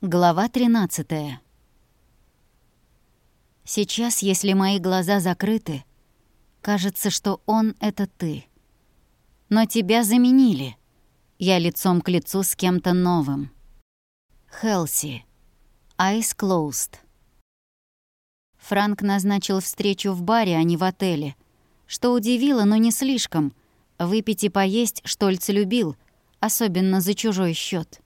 Глава 13 Сейчас, если мои глаза закрыты, кажется, что он — это ты. Но тебя заменили. Я лицом к лицу с кем-то новым. Хелси. Eyes closed. Франк назначил встречу в баре, а не в отеле. Что удивило, но не слишком. Выпить и поесть Штольц любил, особенно за чужой счет.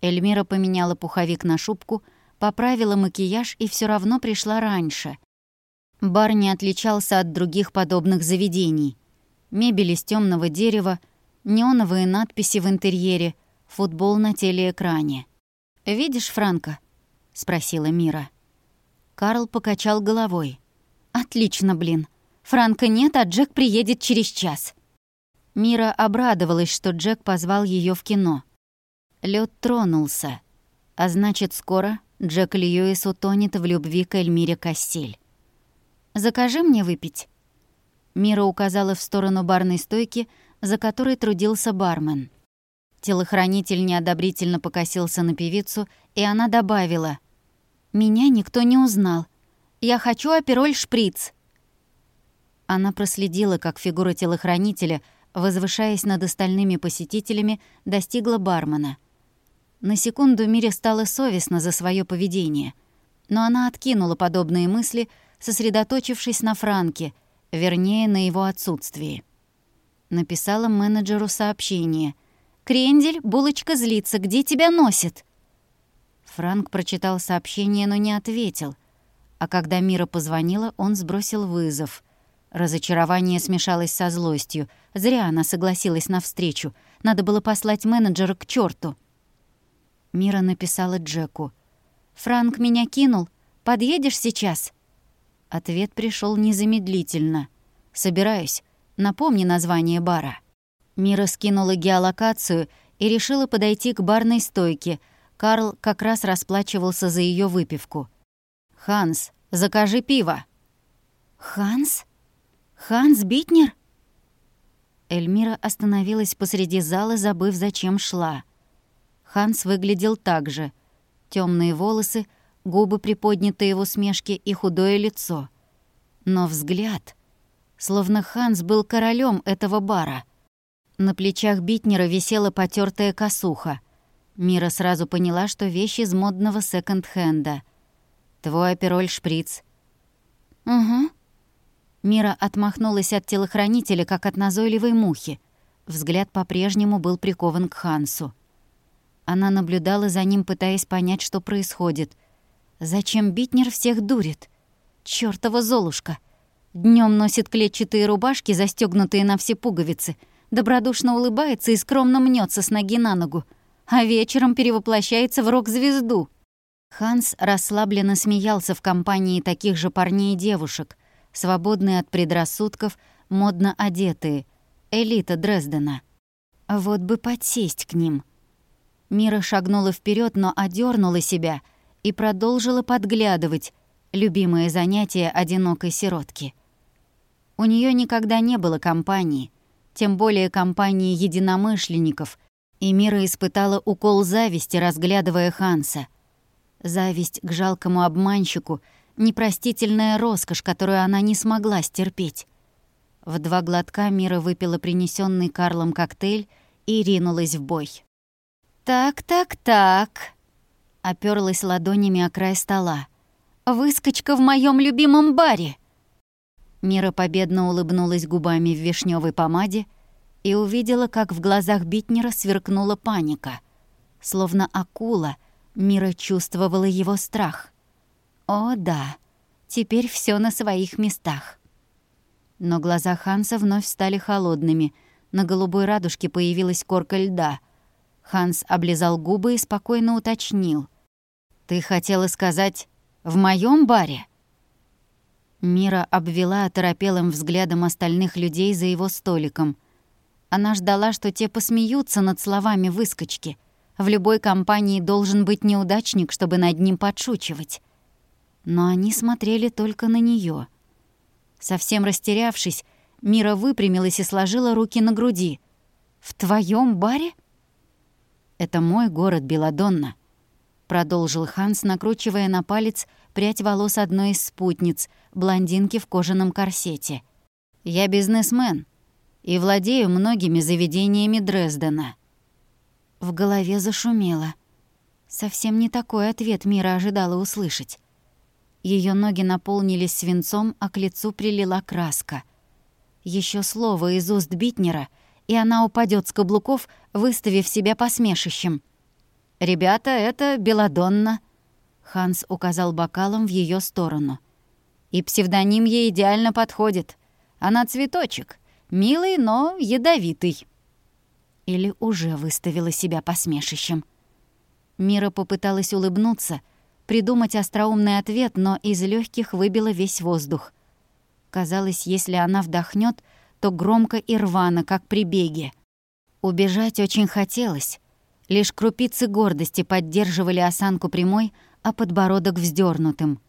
Эльмира поменяла пуховик на шубку, поправила макияж и все равно пришла раньше. Бар не отличался от других подобных заведений. Мебель из темного дерева, неоновые надписи в интерьере, футбол на телеэкране. «Видишь Франка?» — спросила Мира. Карл покачал головой. «Отлично, блин. Франка нет, а Джек приедет через час». Мира обрадовалась, что Джек позвал ее в кино. Лед тронулся. А значит, скоро Джек Льюис утонет в любви к Эльмире Кассиль. «Закажи мне выпить». Мира указала в сторону барной стойки, за которой трудился бармен. Телохранитель неодобрительно покосился на певицу, и она добавила. «Меня никто не узнал. Я хочу апероль шприц». Она проследила, как фигура телохранителя, возвышаясь над остальными посетителями, достигла бармена — на секунду Мире стало совестно за свое поведение, но она откинула подобные мысли, сосредоточившись на Франке, вернее, на его отсутствии. Написала менеджеру сообщение. «Крендель, булочка злится, где тебя носит?» Франк прочитал сообщение, но не ответил. А когда Мира позвонила, он сбросил вызов. Разочарование смешалось со злостью. Зря она согласилась на встречу. Надо было послать менеджера к черту. Мира написала Джеку. «Франк меня кинул. Подъедешь сейчас?» Ответ пришел незамедлительно. «Собираюсь. Напомни название бара». Мира скинула геолокацию и решила подойти к барной стойке. Карл как раз расплачивался за ее выпивку. «Ханс, закажи пиво». «Ханс? Ханс Битнер?» Эльмира остановилась посреди зала, забыв, зачем шла. Ханс выглядел так же. Темные волосы, губы приподнятые в усмешке и худое лицо. Но взгляд... Словно Ханс был королем этого бара. На плечах Битнера висела потертая косуха. Мира сразу поняла, что вещь из модного секонд-хенда. «Твой апероль-шприц». «Угу». Мира отмахнулась от телохранителя, как от назойливой мухи. Взгляд по-прежнему был прикован к Хансу. Она наблюдала за ним, пытаясь понять, что происходит. Зачем Битнер всех дурит? Чёртова Золушка! Днем носит клетчатые рубашки, застегнутые на все пуговицы, добродушно улыбается и скромно мнется с ноги на ногу, а вечером перевоплощается в рок-звезду. Ханс расслабленно смеялся в компании таких же парней и девушек, свободные от предрассудков, модно одетые, элита Дрездена. Вот бы подсесть к ним — Мира шагнула вперед, но одернула себя и продолжила подглядывать, любимое занятие одинокой сиротки. У нее никогда не было компании, тем более компании единомышленников, и Мира испытала укол зависти, разглядывая Ханса. Зависть к жалкому обманщику — непростительная роскошь, которую она не смогла стерпеть. В два глотка Мира выпила принесенный Карлом коктейль и ринулась в бой. «Так, так, так», — оперлась ладонями о край стола. «Выскочка в моем любимом баре!» Мира победно улыбнулась губами в вишневой помаде и увидела, как в глазах Битнера сверкнула паника. Словно акула, Мира чувствовала его страх. «О, да, теперь все на своих местах». Но глаза Ханса вновь стали холодными, на голубой радужке появилась корка льда — Ханс облизал губы и спокойно уточнил. «Ты хотела сказать, в моем баре?» Мира обвела оторопелым взглядом остальных людей за его столиком. Она ждала, что те посмеются над словами выскочки. В любой компании должен быть неудачник, чтобы над ним подшучивать. Но они смотрели только на нее. Совсем растерявшись, Мира выпрямилась и сложила руки на груди. «В твоем баре?» Это мой город Беладонна. продолжил Ханс, накручивая на палец прядь волос одной из спутниц, блондинки в кожаном корсете. «Я бизнесмен и владею многими заведениями Дрездена». В голове зашумело. Совсем не такой ответ Мира ожидала услышать. Ее ноги наполнились свинцом, а к лицу прилила краска. Еще слово из уст Битнера, и она упадет с каблуков, выставив себя посмешищем. «Ребята, это Беладонна», — Ханс указал бокалом в ее сторону. «И псевдоним ей идеально подходит. Она цветочек, милый, но ядовитый». Или уже выставила себя посмешищем. Мира попыталась улыбнуться, придумать остроумный ответ, но из легких выбила весь воздух. Казалось, если она вдохнет, то громко и рвано, как при беге. Убежать очень хотелось, Лишь крупицы гордости поддерживали осанку прямой, а подбородок вздернутым.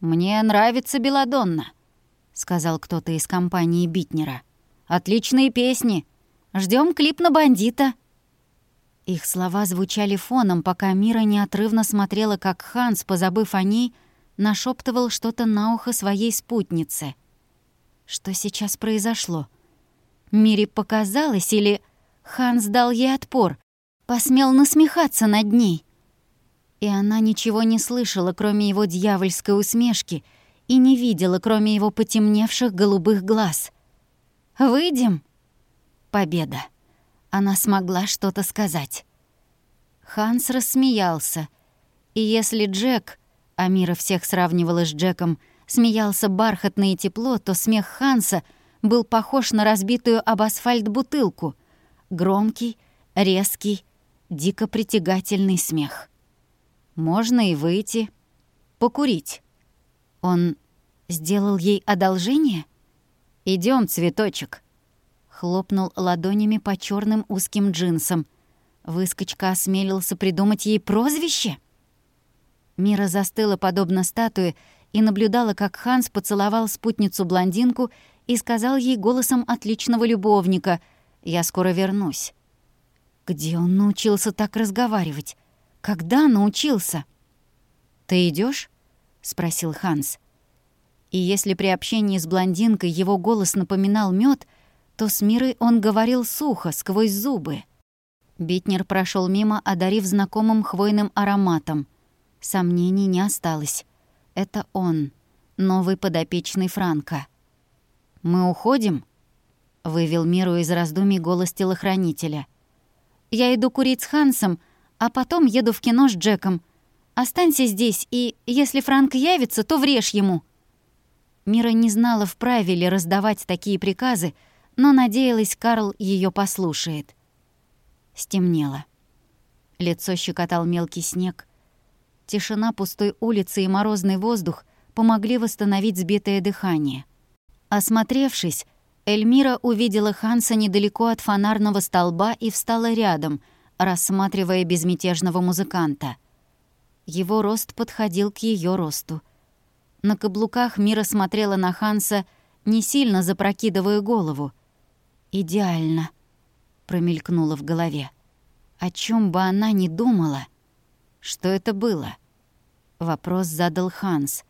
«Мне нравится Беладонна», — сказал кто-то из компании Битнера. «Отличные песни. Ждем клип на бандита». Их слова звучали фоном, пока Мира неотрывно смотрела, как Ханс, позабыв о ней, нашептывал что-то на ухо своей спутнице. Что сейчас произошло? Мире показалось или Ханс дал ей отпор, посмел насмехаться над ней. И она ничего не слышала, кроме его дьявольской усмешки, и не видела, кроме его потемневших голубых глаз. «Выйдем?» Победа. Она смогла что-то сказать. Ханс рассмеялся. И если Джек, Амира всех сравнивала с Джеком, смеялся бархатно и тепло, то смех Ханса был похож на разбитую об асфальт бутылку. Громкий, резкий, дико притягательный смех. Можно и выйти, покурить. Он сделал ей одолжение? Идем, цветочек. Хлопнул ладонями по черным узким джинсам. Выскочка осмелился придумать ей прозвище? Мира застыла подобно статуе и наблюдала, как Ханс поцеловал спутницу-блондинку и сказал ей голосом отличного любовника «Я скоро вернусь». Где он научился так разговаривать? Когда научился? «Ты идешь? спросил Ханс. И если при общении с блондинкой его голос напоминал мед, то с Мирой он говорил сухо, сквозь зубы. Битнер прошел мимо, одарив знакомым хвойным ароматом. Сомнений не осталось. Это он, новый подопечный Франка. «Мы уходим?» — вывел Миру из раздумий голос телохранителя — я иду курить с Хансом, а потом еду в кино с Джеком. Останься здесь, и если Франк явится, то врежь ему». Мира не знала, вправе ли раздавать такие приказы, но надеялась, Карл ее послушает. Стемнело. Лицо щекотал мелкий снег. Тишина пустой улицы и морозный воздух помогли восстановить сбитое дыхание. Осмотревшись, Эльмира увидела Ханса недалеко от фонарного столба и встала рядом, рассматривая безмятежного музыканта. Его рост подходил к ее росту. На каблуках Мира смотрела на Ханса, не сильно запрокидывая голову. «Идеально», — промелькнуло в голове. О чем бы она ни думала. Что это было? Вопрос задал Ханс.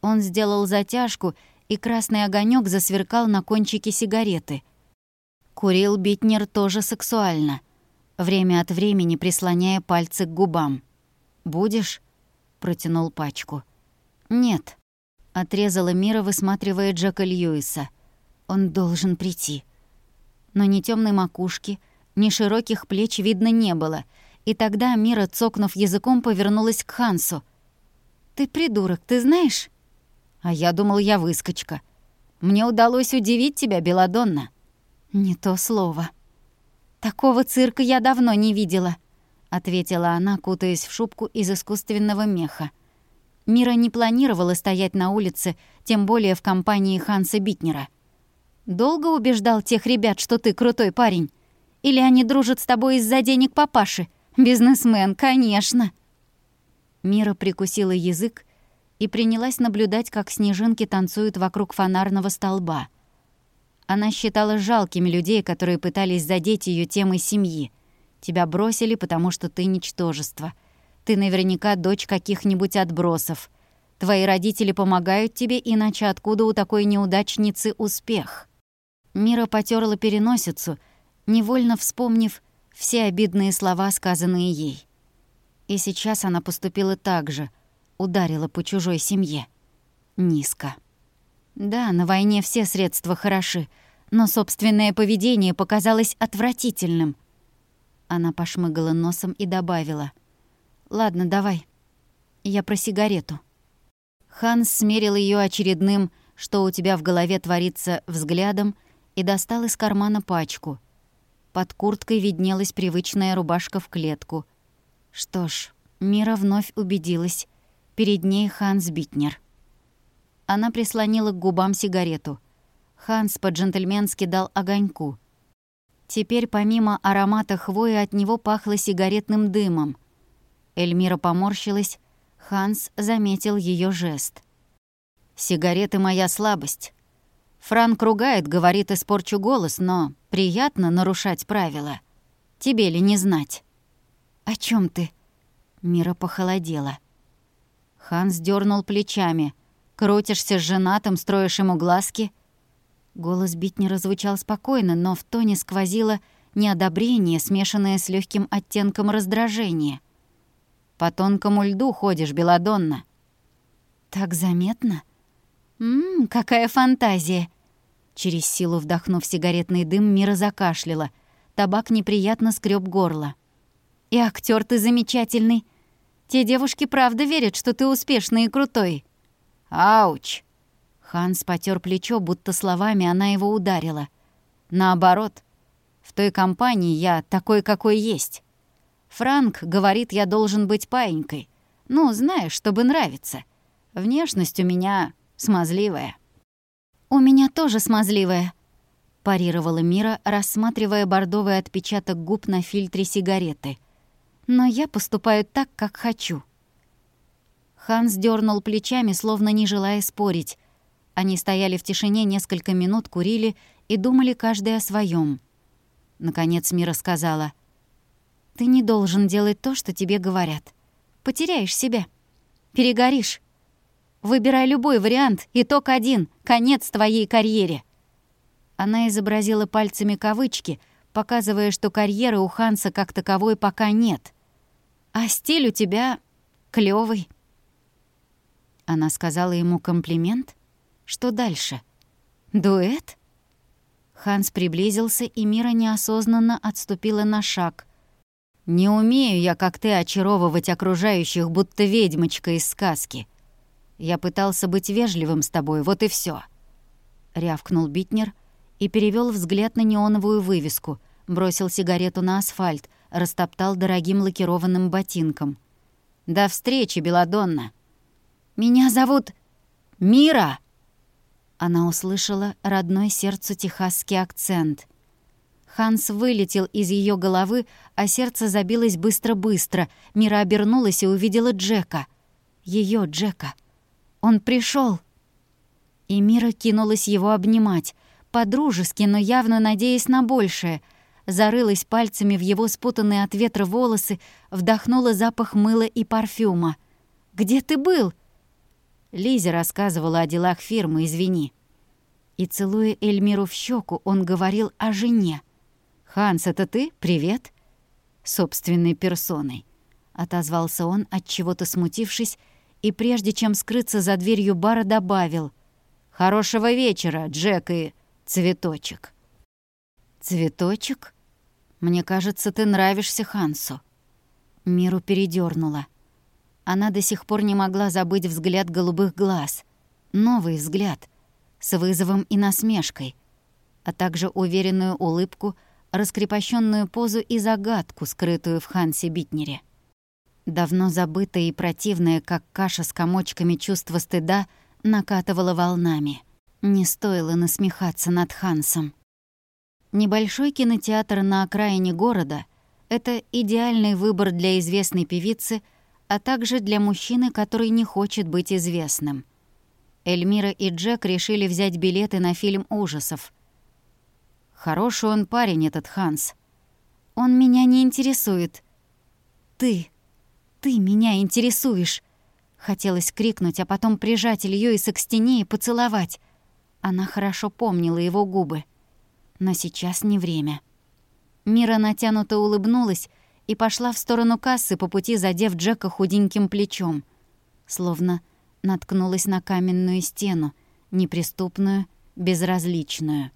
Он сделал затяжку и красный огонек засверкал на кончике сигареты. Курил Битнер тоже сексуально, время от времени прислоняя пальцы к губам. «Будешь?» — протянул пачку. «Нет», — отрезала Мира, высматривая Джека Льюиса. «Он должен прийти». Но ни темной макушки, ни широких плеч видно не было, и тогда Мира, цокнув языком, повернулась к Хансу. «Ты придурок, ты знаешь?» А я думал, я выскочка. Мне удалось удивить тебя, Беладонна. Не то слово. Такого цирка я давно не видела, ответила она, кутаясь в шубку из искусственного меха. Мира не планировала стоять на улице, тем более в компании Ханса Битнера. Долго убеждал тех ребят, что ты крутой парень? Или они дружат с тобой из-за денег папаши? Бизнесмен, конечно. Мира прикусила язык и принялась наблюдать, как снежинки танцуют вокруг фонарного столба. Она считала жалкими людей, которые пытались задеть ее темой семьи. Тебя бросили, потому что ты ничтожество. Ты наверняка дочь каких-нибудь отбросов. Твои родители помогают тебе, иначе откуда у такой неудачницы успех?» Мира потерла переносицу, невольно вспомнив все обидные слова, сказанные ей. И сейчас она поступила так же, ударила по чужой семье. Низко. Да, на войне все средства хороши, но собственное поведение показалось отвратительным. Она пошмыгала носом и добавила. «Ладно, давай. Я про сигарету». Ханс смерил ее очередным «что у тебя в голове творится» взглядом и достал из кармана пачку. Под курткой виднелась привычная рубашка в клетку. Что ж, Мира вновь убедилась. Перед ней Ханс Битнер. Она прислонила к губам сигарету. Ханс по-джентльменски дал огоньку. Теперь помимо аромата хвои от него пахло сигаретным дымом. Эльмира поморщилась, Ханс заметил ее жест. «Сигареты — моя слабость. Франк ругает, говорит, испорчу голос, но приятно нарушать правила. Тебе ли не знать?» «О чем ты?» Мира похолодела. Ханс дернул плечами. «Крутишься с женатым, строишь ему глазки?» Голос Битнера звучал спокойно, но в тоне сквозило неодобрение, смешанное с легким оттенком раздражения. «По тонкому льду ходишь, Беладонна». «Так заметно?» «Ммм, какая фантазия!» Через силу вдохнув сигаретный дым, Мира закашляла. Табак неприятно скреб горло. «И актер ты замечательный. Те девушки правда верят, что ты успешный и крутой». «Ауч!» Ханс потер плечо, будто словами она его ударила. «Наоборот, в той компании я такой, какой есть. Франк говорит, я должен быть паинькой. Ну, знаешь, чтобы нравиться. Внешность у меня смазливая». «У меня тоже смазливая», — парировала Мира, рассматривая бордовый отпечаток губ на фильтре сигареты. «Но я поступаю так, как хочу». Ханс дернул плечами, словно не желая спорить. Они стояли в тишине несколько минут, курили и думали каждый о своем. Наконец Мира сказала, «Ты не должен делать то, что тебе говорят. Потеряешь себя. Перегоришь. Выбирай любой вариант, итог один, конец твоей карьере». Она изобразила пальцами кавычки, показывая, что карьеры у Ханса как таковой пока нет. «А стиль у тебя клёвый». Она сказала ему комплимент? Что дальше? Дуэт? Ханс приблизился, и Мира неосознанно отступила на шаг. «Не умею я, как ты, очаровывать окружающих, будто ведьмочка из сказки. Я пытался быть вежливым с тобой, вот и все. Рявкнул Битнер и перевел взгляд на неоновую вывеску, бросил сигарету на асфальт, растоптал дорогим лакированным ботинком. «До встречи, Беладонна!» «Меня зовут Мира!» Она услышала родной сердцу техасский акцент. Ханс вылетел из ее головы, а сердце забилось быстро-быстро. Мира обернулась и увидела Джека. Ее Джека. Он пришел. И Мира кинулась его обнимать, по-дружески, но явно надеясь на большее. Зарылась пальцами в его спутанные от ветра волосы, вдохнула запах мыла и парфюма. «Где ты был?» Лиза рассказывала о делах фирмы, извини. И, целуя Эльмиру в щеку, он говорил о жене. «Ханс, это ты? Привет?» «Собственной персоной», — отозвался он, от чего то смутившись, и прежде чем скрыться за дверью бара, добавил «Хорошего вечера, Джек и Цветочек». «Цветочек? Мне кажется, ты нравишься Хансу». Миру передёрнула. Она до сих пор не могла забыть взгляд голубых глаз. Новый взгляд, с вызовом и насмешкой, а также уверенную улыбку, раскрепощенную позу и загадку, скрытую в Хансе Битнере. Давно забытое и противное, как каша с комочками чувства стыда, накатывало волнами. Не стоило насмехаться над Хансом. Небольшой кинотеатр на окраине города — это идеальный выбор для известной певицы, а также для мужчины, который не хочет быть известным. Эльмира и Джек решили взять билеты на фильм ужасов. Хороший он парень, этот Ханс. Он меня не интересует. Ты ты меня интересуешь!» Хотелось крикнуть, а потом прижать Льюиса к стене и поцеловать. Она хорошо помнила его губы. Но сейчас не время. Мира натянуто улыбнулась и пошла в сторону кассы, по пути задев Джека худеньким плечом. Словно наткнулась на каменную стену, неприступную, безразличную.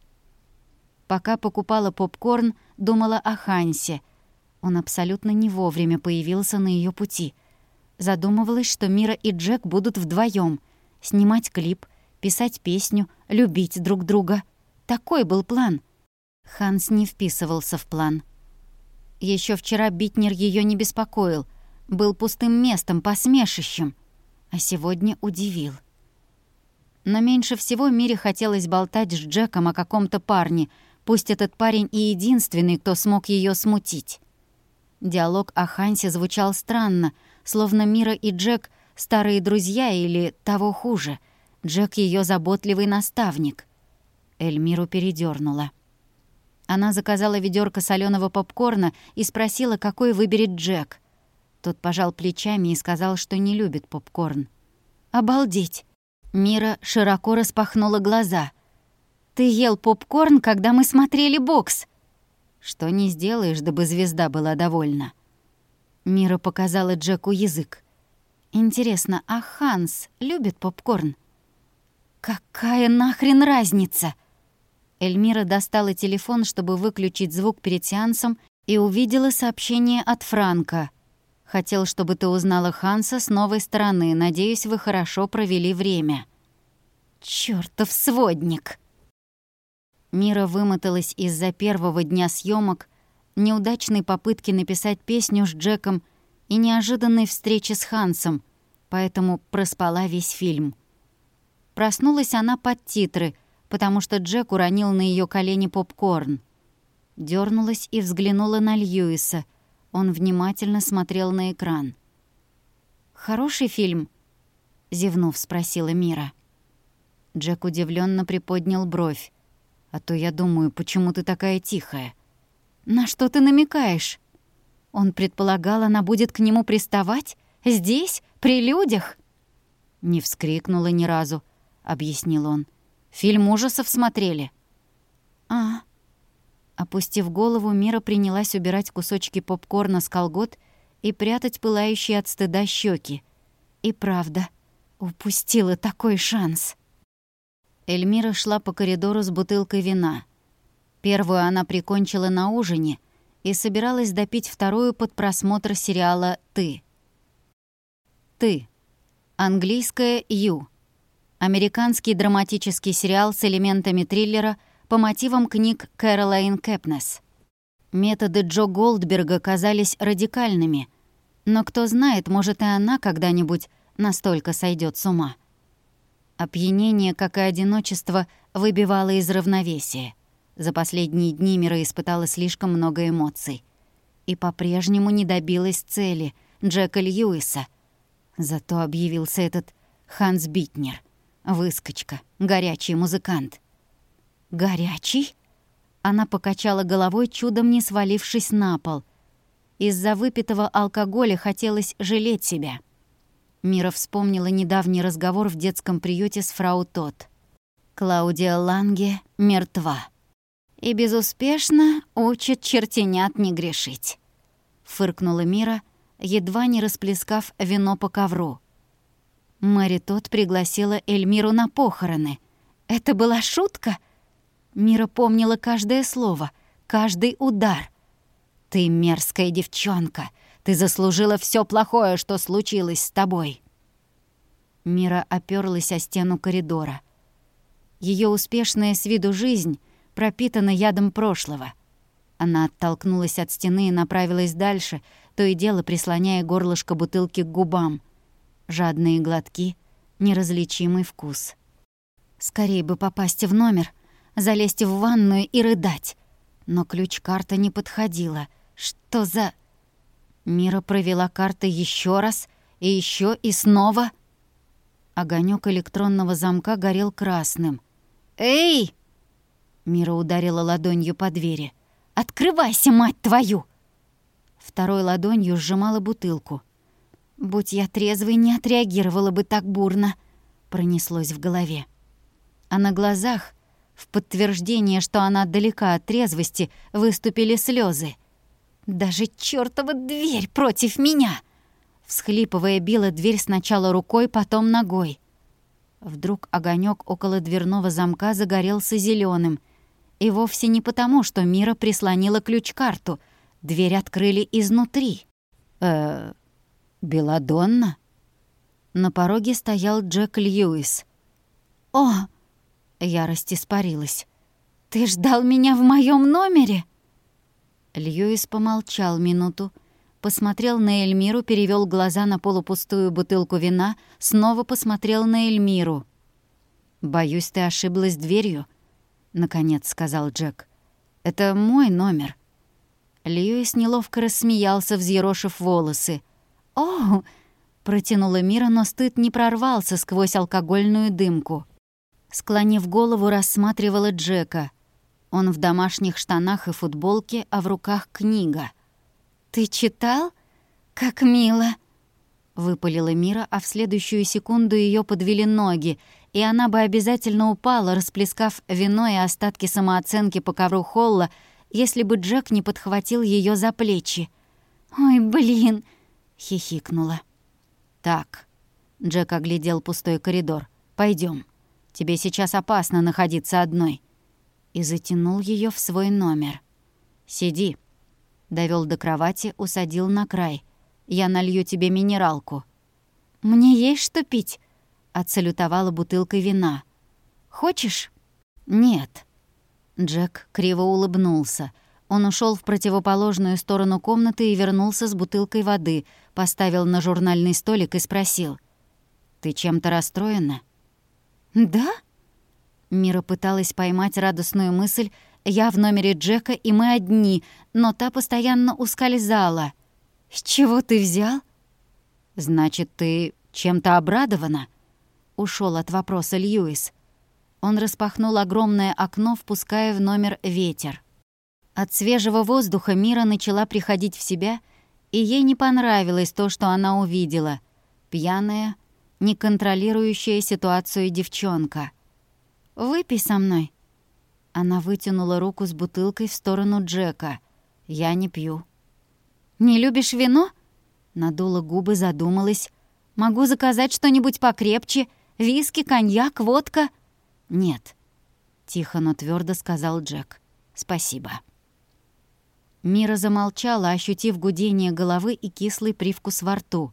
Пока покупала попкорн, думала о Хансе. Он абсолютно не вовремя появился на ее пути — Задумывалась, что Мира и Джек будут вдвоем снимать клип, писать песню, любить друг друга. Такой был план. Ханс не вписывался в план. Еще вчера Битнер ее не беспокоил, был пустым местом, посмешищем, а сегодня удивил. Но меньше всего Мире хотелось болтать с Джеком о каком-то парне, пусть этот парень и единственный, кто смог ее смутить. Диалог о Хансе звучал странно, словно Мира и Джек — старые друзья или, того хуже, Джек — ее заботливый наставник. Эльмиру передернула. Она заказала ведерко соленого попкорна и спросила, какой выберет Джек. Тот пожал плечами и сказал, что не любит попкорн. «Обалдеть!» Мира широко распахнула глаза. «Ты ел попкорн, когда мы смотрели бокс!» «Что не сделаешь, дабы звезда была довольна?» Мира показала Джеку язык. «Интересно, а Ханс любит попкорн?» «Какая нахрен разница?» Эльмира достала телефон, чтобы выключить звук перед сеансом, и увидела сообщение от Франка. «Хотел, чтобы ты узнала Ханса с новой стороны. Надеюсь, вы хорошо провели время». «Чёртов сводник!» Мира вымоталась из-за первого дня съемок неудачной попытки написать песню с Джеком и неожиданной встречи с Хансом, поэтому проспала весь фильм. Проснулась она под титры, потому что Джек уронил на ее колени попкорн. Дёрнулась и взглянула на Льюиса. Он внимательно смотрел на экран. «Хороший фильм?» — зевнув, спросила Мира. Джек удивленно приподнял бровь. «А то я думаю, почему ты такая тихая?» «На что ты намекаешь?» Он предполагал, она будет к нему приставать? Здесь? При людях?» «Не вскрикнула ни разу», — объяснил он. «Фильм ужасов смотрели». «А...» Опустив голову, Мира принялась убирать кусочки попкорна с колгот и прятать пылающие от стыда щеки. И правда, упустила такой шанс. Эльмира шла по коридору с бутылкой вина — Первую она прикончила на ужине и собиралась допить вторую под просмотр сериала «Ты». «Ты». Английское «Ю». Американский драматический сериал с элементами триллера по мотивам книг Кэролайн Кэпнес. Методы Джо Голдберга казались радикальными, но кто знает, может и она когда-нибудь настолько сойдет с ума. Опьянение, как и одиночество, выбивало из равновесия. За последние дни Мира испытала слишком много эмоций. И по-прежнему не добилась цели Джека Льюиса. Зато объявился этот Ханс Битнер. Выскочка, горячий музыкант. «Горячий?» Она покачала головой, чудом не свалившись на пол. Из-за выпитого алкоголя хотелось жалеть себя. Мира вспомнила недавний разговор в детском приюте с фрау Тот. Клаудия Ланге мертва и безуспешно учит чертенят не грешить», — фыркнула Мира, едва не расплескав вино по ковру. Мэри тот пригласила Эльмиру на похороны. Это была шутка? Мира помнила каждое слово, каждый удар. «Ты мерзкая девчонка, ты заслужила все плохое, что случилось с тобой». Мира оперлась о стену коридора. Ее успешная с виду жизнь — пропитана ядом прошлого. Она оттолкнулась от стены и направилась дальше, то и дело прислоняя горлышко бутылки к губам. Жадные глотки, неразличимый вкус. Скорее бы попасть в номер, залезть в ванную и рыдать. Но ключ-карта не подходила. Что за... Мира провела карты еще раз и еще и снова. Огонек электронного замка горел красным. «Эй!» Мира ударила ладонью по двери. «Открывайся, мать твою!» Второй ладонью сжимала бутылку. Будь я трезвой, не отреагировала бы так бурно, пронеслось в голове. А на глазах, в подтверждение, что она далека от трезвости, выступили слезы. Даже чёртова дверь против меня! Всхлипывая, била дверь сначала рукой, потом ногой. Вдруг огонек около дверного замка загорелся зеленым, И вовсе не потому, что Мира прислонила ключ-карту. Дверь открыли изнутри. э Беладонна?» На пороге стоял Джек Льюис. «О!» — ярость испарилась. «Ты ждал меня в моем номере?» Льюис помолчал минуту, посмотрел на Эльмиру, перевел глаза на полупустую бутылку вина, снова посмотрел на Эльмиру. «Боюсь, ты ошиблась дверью», — наконец сказал Джек. «Это мой номер». Льюис неловко рассмеялся, взъерошив волосы. «О!» — протянула Мира, но стыд не прорвался сквозь алкогольную дымку. Склонив голову, рассматривала Джека. Он в домашних штанах и футболке, а в руках книга. «Ты читал? Как мило!» Выпалила Мира, а в следующую секунду ее подвели ноги, и она бы обязательно упала, расплескав вино и остатки самооценки по ковру холла, если бы Джек не подхватил ее за плечи. «Ой, блин!» — хихикнула. «Так», — Джек оглядел пустой коридор, пойдем. Тебе сейчас опасно находиться одной». И затянул ее в свой номер. «Сиди», — довел до кровати, усадил на край. «Я налью тебе минералку». «Мне есть что пить?» — отсалютовала бутылкой вина. «Хочешь?» «Нет». Джек криво улыбнулся — он ушел в противоположную сторону комнаты и вернулся с бутылкой воды, поставил на журнальный столик и спросил. «Ты чем-то расстроена?» «Да?» Мира пыталась поймать радостную мысль «Я в номере Джека, и мы одни», но та постоянно ускользала. «С чего ты взял?» «Значит, ты чем-то обрадована?» Ушел от вопроса Льюис. Он распахнул огромное окно, впуская в номер ветер. От свежего воздуха Мира начала приходить в себя, и ей не понравилось то, что она увидела. Пьяная, не контролирующая ситуацию девчонка. «Выпей со мной». Она вытянула руку с бутылкой в сторону Джека. «Я не пью». «Не любишь вино?» Надула губы, задумалась. «Могу заказать что-нибудь покрепче? Виски, коньяк, водка?» «Нет», — тихо, но твердо сказал Джек. «Спасибо». Мира замолчала, ощутив гудение головы и кислый привкус во рту.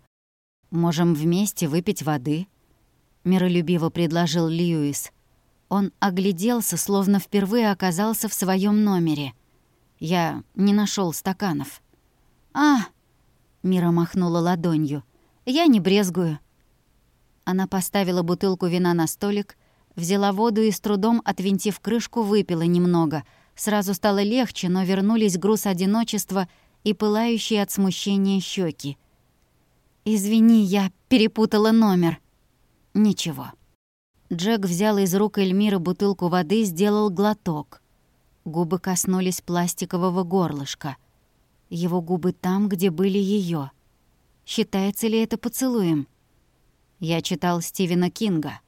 «Можем вместе выпить воды», — миролюбиво предложил Льюис. Он огляделся, словно впервые оказался в своем номере. Я не нашел стаканов. «А!» — Мира махнула ладонью. «Я не брезгую». Она поставила бутылку вина на столик, взяла воду и с трудом, отвинтив крышку, выпила немного — Сразу стало легче, но вернулись груз одиночества и пылающие от смущения щеки. «Извини, я перепутала номер». «Ничего». Джек взял из рук Эльмиры бутылку воды, сделал глоток. Губы коснулись пластикового горлышка. Его губы там, где были ее. Считается ли это поцелуем? Я читал Стивена Кинга.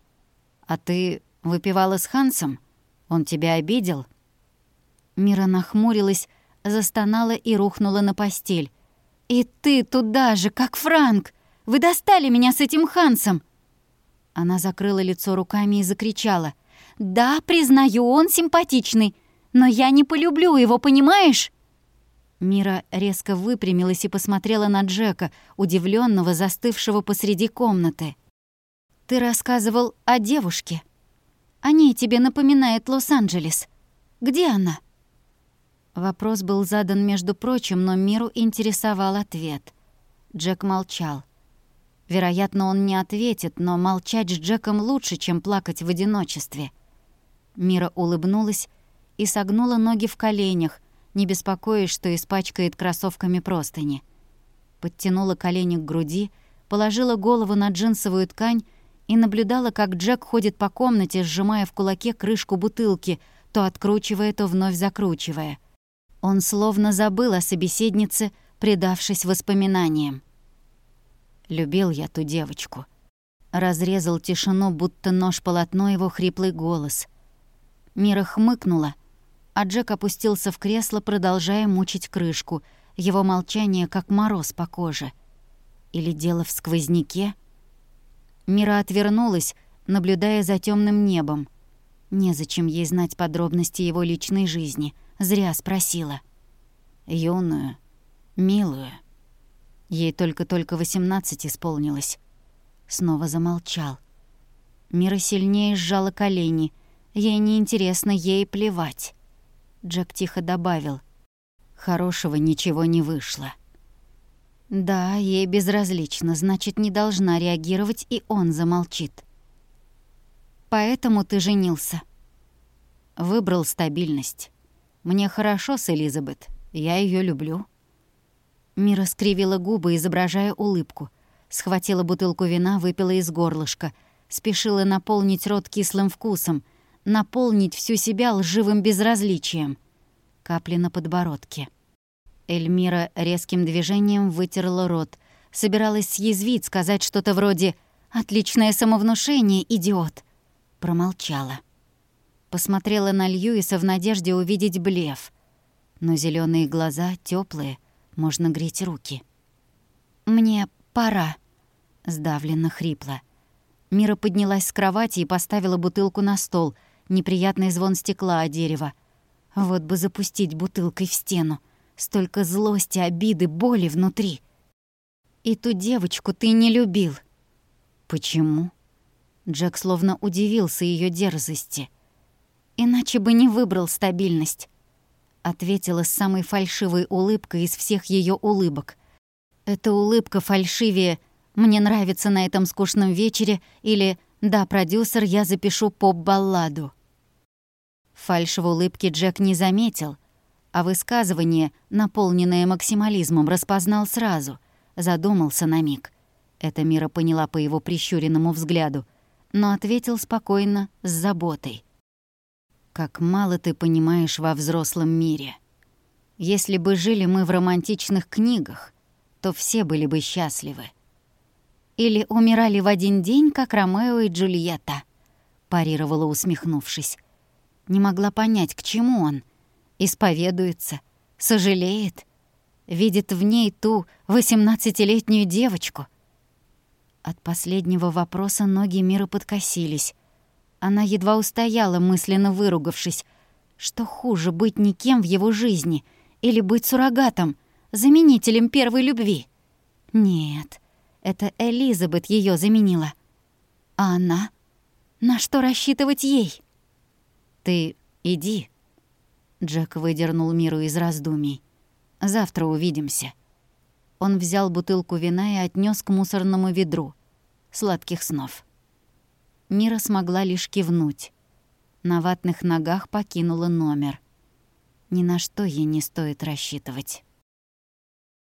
А ты выпивала с Хансом? Он тебя обидел? Мира нахмурилась, застонала и рухнула на постель. «И ты туда же, как Франк! Вы достали меня с этим Хансом!» Она закрыла лицо руками и закричала. «Да, признаю, он симпатичный, но я не полюблю его, понимаешь?» Мира резко выпрямилась и посмотрела на Джека, удивленного, застывшего посреди комнаты. «Ты рассказывал о девушке. О ней тебе напоминает Лос-Анджелес. Где она?» Вопрос был задан, между прочим, но Миру интересовал ответ. Джек молчал. Вероятно, он не ответит, но молчать с Джеком лучше, чем плакать в одиночестве. Мира улыбнулась и согнула ноги в коленях, не беспокоясь, что испачкает кроссовками простыни. Подтянула колени к груди, положила голову на джинсовую ткань и наблюдала, как Джек ходит по комнате, сжимая в кулаке крышку бутылки, то откручивая, то вновь закручивая. Он словно забыл о собеседнице, предавшись воспоминаниям. Любил я ту девочку. Разрезал тишину, будто нож-полотно его хриплый голос. Мира хмыкнула, а Джек опустился в кресло, продолжая мучить крышку. Его молчание, как мороз по коже. Или дело в сквозняке? Мира отвернулась, наблюдая за темным небом. Незачем ей знать подробности его личной жизни. Зря спросила. Юную, милую. Ей только-только восемнадцать исполнилось. Снова замолчал. Мира сильнее сжала колени. Ей неинтересно, ей плевать. Джек тихо добавил. Хорошего ничего не вышло. Да, ей безразлично, значит, не должна реагировать, и он замолчит. Поэтому ты женился. Выбрал стабильность. Мне хорошо с Элизабет, я ее люблю. Мира скривила губы, изображая улыбку. Схватила бутылку вина, выпила из горлышка. Спешила наполнить рот кислым вкусом, наполнить всю себя лживым безразличием. Капли на подбородке. Эльмира резким движением вытерла рот. Собиралась съязвить, сказать что-то вроде «Отличное самовнушение, идиот!» Промолчала. Посмотрела на Льюиса в надежде увидеть блеф. Но зеленые глаза теплые, можно греть руки. «Мне пора», — сдавленно хрипло. Мира поднялась с кровати и поставила бутылку на стол. Неприятный звон стекла о дерево. Вот бы запустить бутылкой в стену. Столько злости, обиды, боли внутри. И ту девочку ты не любил. Почему? Джек словно удивился ее дерзости. Иначе бы не выбрал стабильность ответила с самой фальшивой улыбкой из всех ее улыбок. Эта улыбка фальшивее «Мне нравится на этом скучном вечере» или «Да, продюсер, я запишу поп-балладу». Фальшь в улыбке Джек не заметил, а высказывание, наполненное максимализмом, распознал сразу, задумался на миг. Это Мира поняла по его прищуренному взгляду, но ответил спокойно, с заботой. Как мало ты понимаешь во взрослом мире. Если бы жили мы в романтичных книгах, то все были бы счастливы. Или умирали в один день, как Ромео и Джульетта, парировала, усмехнувшись. Не могла понять, к чему он. Исповедуется, сожалеет, видит в ней ту восемнадцатилетнюю девочку. От последнего вопроса ноги мира подкосились. Она едва устояла, мысленно выругавшись. Что хуже, быть никем в его жизни или быть суррогатом, заменителем первой любви? Нет, это Элизабет ее заменила. А она? На что рассчитывать ей? «Ты иди», — Джек выдернул Миру из раздумий. «Завтра увидимся». Он взял бутылку вина и отнес к мусорному ведру. Сладких снов. Мира смогла лишь кивнуть. На ватных ногах покинула номер. Ни на что ей не стоит рассчитывать.